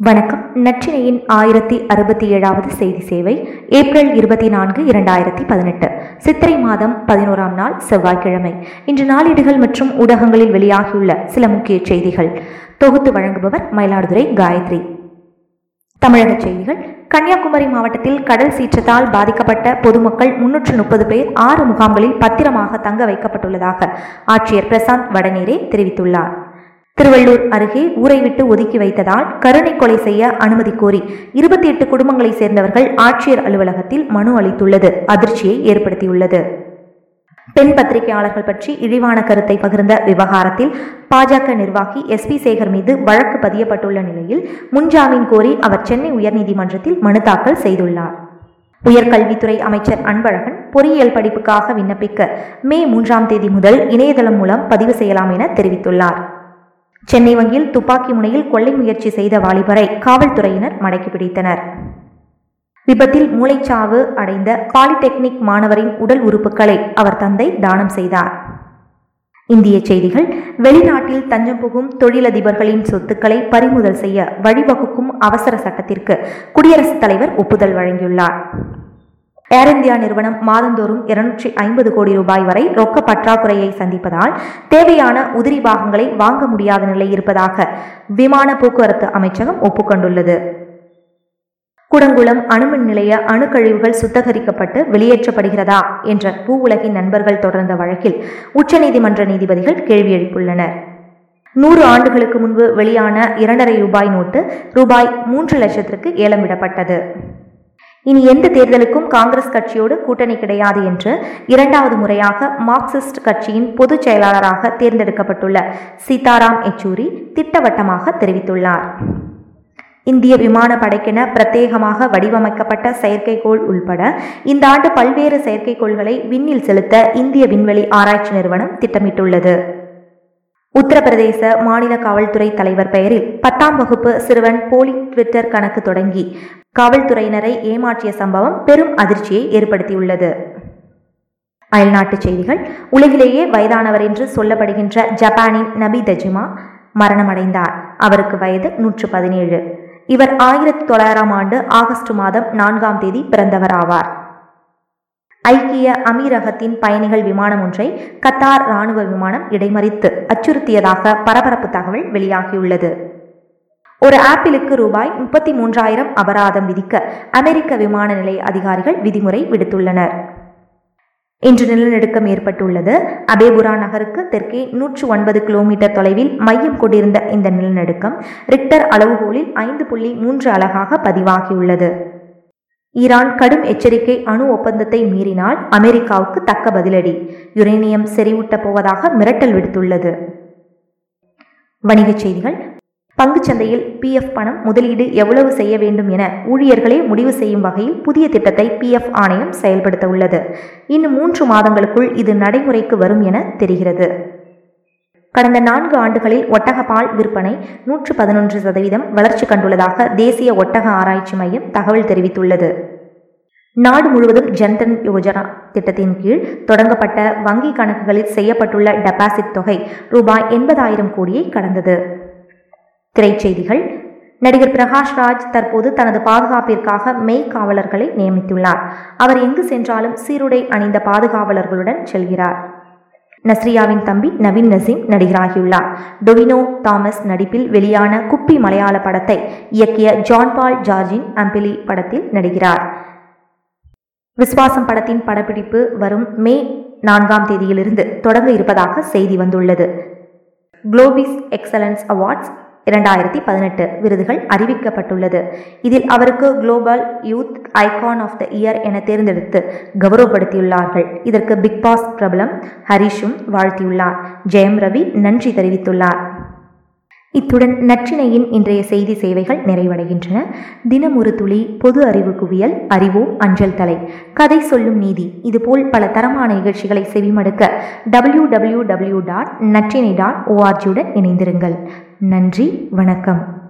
வணக்கம். நற்றினையின் ஆயிரத்தி அறுபத்தி ஏழாவது செய்தி சேவை ஏப்ரல் இருபத்தி நான்கு இரண்டாயிரத்தி பதினெட்டு. சித்திரை மாதம் பதினோராம் நாள் செவ்வாய்க்கிழமை. இன்று நாளிடுகள் மற்றும் ஊடகங்களில் வெளியாகியுள்ள சில முக்கிய செய்திகள். தொகுத்து வழங்குபவர் மயிலாடுதுறை காயத்ரி. தமிழக செய்திகள். கன்னியாகுமரி மாவட்டத்தில் கடல் சீற்றத்தால் பாதிக்கப்பட்ட பொதுமக்கள் முன்னூற்று முப்பது பேர் ஆறு முகாம்களில் பத்திரமாக தங்க வைக்கப்பட்டுள்ளதாக ஆட்சியர் பிரசாந்த் வடநேரே தெரிவித்துள்ளார். திருவள்ளூர் அருகே ஊரை விட்டு ஒதுக்கி வைத்ததால் கருணை கொலை செய்ய அனுமதி கோரி இருபத்தி எட்டு குடும்பங்களைச் சேர்ந்தவர்கள் ஆட்சியர் அலுவலகத்தில் மனு அளித்துள்ளது. அதிர்ச்சியை ஏற்படுத்தியுள்ளது. பெண் பத்திரிகையாளர்கள் பற்றி இழிவான கருத்தை பகிர்ந்த விவகாரத்தில் பாஜக நிர்வாகி எஸ் பி சேகர் மீது வழக்கு பதியப்பட்டுள்ள நிலையில் முன்ஜாமீன் கோரி அவர் சென்னை உயர்நீதிமன்றத்தில் மனு தாக்கல் செய்துள்ளார். உயர்கல்வித்துறை அமைச்சர் அன்பழகன் பொறியியல் படிப்புக்காக விண்ணப்பிக்க மே மூன்றாம் தேதி முதல் இணையதளம் மூலம் பதிவு செய்யலாம் என தெரிவித்துள்ளார். சென்னை வங்கியில் துப்பாக்கி முனையில் கொள்ளை முயற்சி செய்த வாலிபரை காவல்துறையினர் மடக்கி பிடித்தனர். விபத்தில் மூளைச்சாவு அடைந்த பாலிடெக்னிக் மாணவரின் உடல் உறுப்புகளை அவர் தந்தை தானம் செய்தார். இந்திய செய்திகள் வெளிநாட்டில் தஞ்சம் புகும் தொழிலதிபர்களின் சொத்துக்களை பறிமுதல் செய்ய வழிவகுக்கும் அவசர சட்டத்திற்கு குடியரசுத் தலைவர் ஒப்புதல் வழங்கியுள்ளார். ஏர் இந்தியா நிறுவனம் மாதந்தோறும் இருநூற்றி ஐம்பது கோடி ரூபாய் வரை ரொக்க பற்றாக்குறையை சந்திப்பதால் தேவையான உதிரி பாகங்களை வாங்க முடியாத நிலை இருப்பதாக விமான போக்குவரத்து அமைச்சகம் ஒப்புக்கொண்டுள்ளது. குடங்குளம் அணுமின் நிலைய அணுக்கழிவுகள் சுத்தகரிக்கப்பட்டு வெளியேற்றப்படுகிறதா என்ற பூ உலகின் நண்பர்கள் தொடர்ந்த வழக்கில் உச்சநீதிமன்ற நீதிபதிகள் கேள்வி எழுப்பியுள்ளனர் நூறு ஆண்டுகளுக்கு முன்பு வெளியான இரண்டரை ரூபாய் நோட்டு ரூபாய் மூன்று லட்சத்திற்கு ஏலமிடப்பட்டது. இனி எந்த தேர்தலுக்கும் காங்கிரஸ் கட்சியோடு கூட்டணி கிடையாது என்று இரண்டாவது முறையாக மார்க்சிஸ்ட் கட்சியின் பொதுச் செயலாளராக தேர்ந்தெடுக்கப்பட்டுள்ள சீதாராம் யெச்சூரி திட்டவட்டமாக தெரிவித்துள்ளார். இந்திய விமான படைக்கென பிரத்யேகமாக வடிவமைக்கப்பட்ட செயற்கைக்கோள் உள்பட இந்த ஆண்டு பல்வேறு செயற்கைக்கோள்களை விண்ணில் செலுத்த இந்திய விண்வெளி ஆராய்ச்சி நிறுவனம் திட்டமிட்டுள்ளது. உத்தரப்பிரதேச மாநில காவல்துறை தலைவர் பெயரில் பத்தாம் வகுப்பு சிறுவன் போலி ட்விட்டர் கணக்கு தொடங்கி காவல்துறையினரை ஏமாற்றிய சம்பவம் பெரும் அதிர்ச்சியை ஏற்படுத்தியுள்ளது. அயல்நாட்டுச் செய்திகள். உலகிலேயே வயதானவர் என்று சொல்லப்படுகின்ற ஜப்பானின் நபி தஜிமா மரணமடைந்தார். அவருக்கு வயது நூற்று பதினேழு. இவர் ஆயிரத்தி தொள்ளாயிரம் ஆண்டு ஆகஸ்ட் மாதம் நான்காம் தேதி பிறந்தவர் ஆவார் ஐக்கிய அமீரகத்தின் பயணிகள் விமானம் ஒன்றை கத்தார் ராணுவ விமானம் இடைமறித்து அச்சுறுத்தியதாக பரபரப்பு தகவல் வெளியாகியுள்ளது. ஒரு ஆப்பிளுக்கு ரூபாய் முப்பத்தி மூன்றாயிரம் அபராதம் விதிக்க அமெரிக்க விமான நிலைய அதிகாரிகள் விதிமுறை விடுத்துள்ளனர். இன்று நிலநடுக்கம் ஏற்பட்டுள்ளது. அபேபுரா நகருக்கு தெற்கே நூற்று ஒன்பது கிலோமீட்டர் தொலைவில் மையம் கொண்டிருந்த இந்த நிலநடுக்கம் ரிக்டர் அளவுகோலில் ஐந்து புள்ளி மூன்று அலகாக பதிவாகியுள்ளது. ஈரான் கடும் எச்சரிக்கை அணு ஒப்பந்தத்தை மீறினால் அமெரிக்காவுக்கு தக்க பதிலடி. யுரேனியம் செறிவூட்டப் போவதாக மிரட்டல் விடுத்துள்ளது. வணிகச் செய்திகள். பங்குச்சந்தையில் பிஎஃப் பணம் முதலீடு எவ்வளவு செய்ய வேண்டும் என ஊழியர்களே முடிவு செய்யும் வகையில் புதிய திட்டத்தை பிஎஃப் ஆணையம் செயல்படுத்த உள்ளது. இன்னும் மூன்று மாதங்களுக்குள் இது நடைமுறைக்கு வரும் என தெரிகிறது. கடந்த நான்கு ஆண்டுகளில் ஒட்டக பால் விற்பனை நூற்று பதினொன்று சதவீதம் வளர்ச்சி கண்டுள்ளதாக தேசிய ஒட்டக ஆராய்ச்சி மையம் தகவல் தெரிவித்துள்ளது. நாடு முழுவதும் ஜன்தன் யோஜனா திட்டத்தின் கீழ் தொடங்கப்பட்ட வங்கி கணக்குகளில் செய்யப்பட்டுள்ள டெபாசிட் தொகை ரூபாய் எண்பதாயிரம் கோடியை கடந்தது. திரைச்செய்திகள் நடிகர் பிரகாஷ் ராஜ் தற்போது தனது பாதுகாப்பிற்காக மெய் காவலர்களை நியமித்துள்ளார். அவர் எங்கு சென்றாலும் சீருடை அணிந்த பாதுகாவலர்களுடன் செல்கிறார். நஸ்ரியாவின் தம்பி நவீன் நசீம் நடிகராகியுள்ளார். டொவினோ தாமஸ் நடிப்பில் வெளியான குப்பி மலையாள படத்தை இயக்கிய ஜான் பால் ஜார்ஜின் அம்பிலி படத்தில் நடிகிறார் விஸ்வாசம் படத்தின் படப்பிடிப்பு வரும் மே நான்காம் தேதியிலிருந்து தொடங்க இருப்பதாக செய்தி வந்துள்ளது. குளோபிஸ் எக்ஸலன்ஸ் அவார்ட்ஸ் இரண்டாயிரத்தி பதினெட்டு விருதுகள் அறிவிக்கப்பட்டுள்ளது. இதில் அவருக்கு global youth icon of the year என தேர்ந்தெடுத்து கௌரவப்படுத்தியுள்ளார்கள். இதற்கு பிக் பாஸ் பிரபலம் ஹரிஷும் வாழ்த்தியுள்ளார். ஜெயம் ரவி நன்றி தெரிவித்துள்ளார். இத்துடன் நற்றினையின் இன்றைய செய்தி சேவைகள் நிறைவடைகின்றன. தினம் ஒரு துளி பொது அறிவு குவியல் அறிவோ அஞ்சல் தலை. கதை சொல்லும் நீதி. இதுபோல் பல தரமான நிகழ்ச்சிகளை செவிமடுக்க டபிள்யூ டபிள்யூ டபிள்யூ டாட் நற்றினை டாட் ஓஆர்ஜியுடன் இணைந்திருங்கள். நன்றி வணக்கம்.